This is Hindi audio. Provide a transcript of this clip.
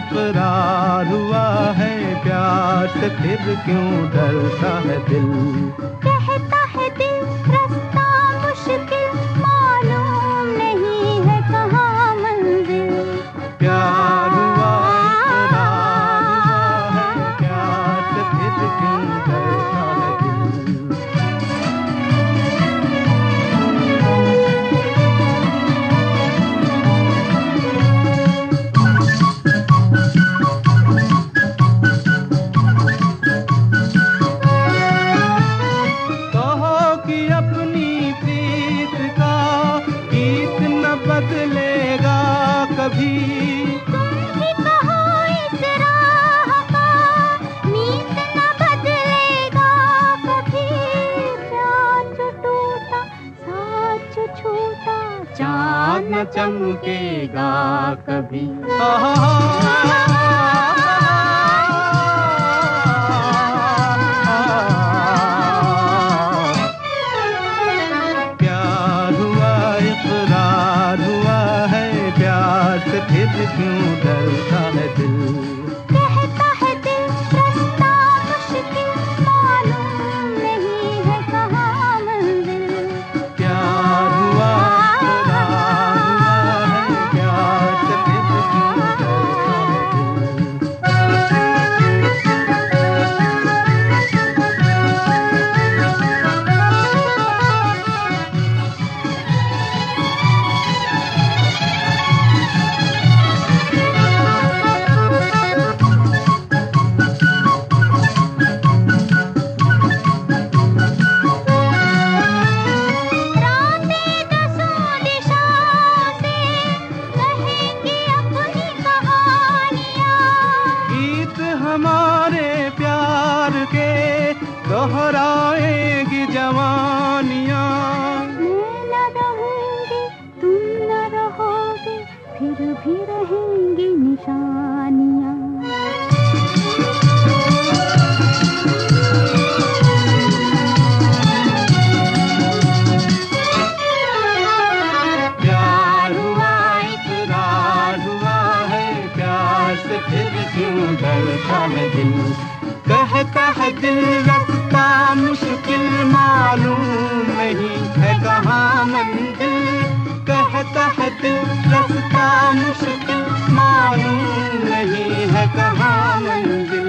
इकरार हुआ है प्यार से फिर क्यों डरता है दिल? कभी तुम ही कहो इस राह का नीत न बदलेगा। कभी प्यार जो टूटा साथ जो छूटा चाँद न चमकेगा कभी। प्यार से फिर दोहराएगी जवानियाँ। मैं न रहूँगी तुम न रहोगे फिर भी रहेंगी निशानियाँ। फिर क्यों है दिल कहता है रास्ता मुश्किल मालूम नहीं है कहाँ मंदिर कहता है दिल रखता मुश्किल मालूम नहीं है कहाँ प्यार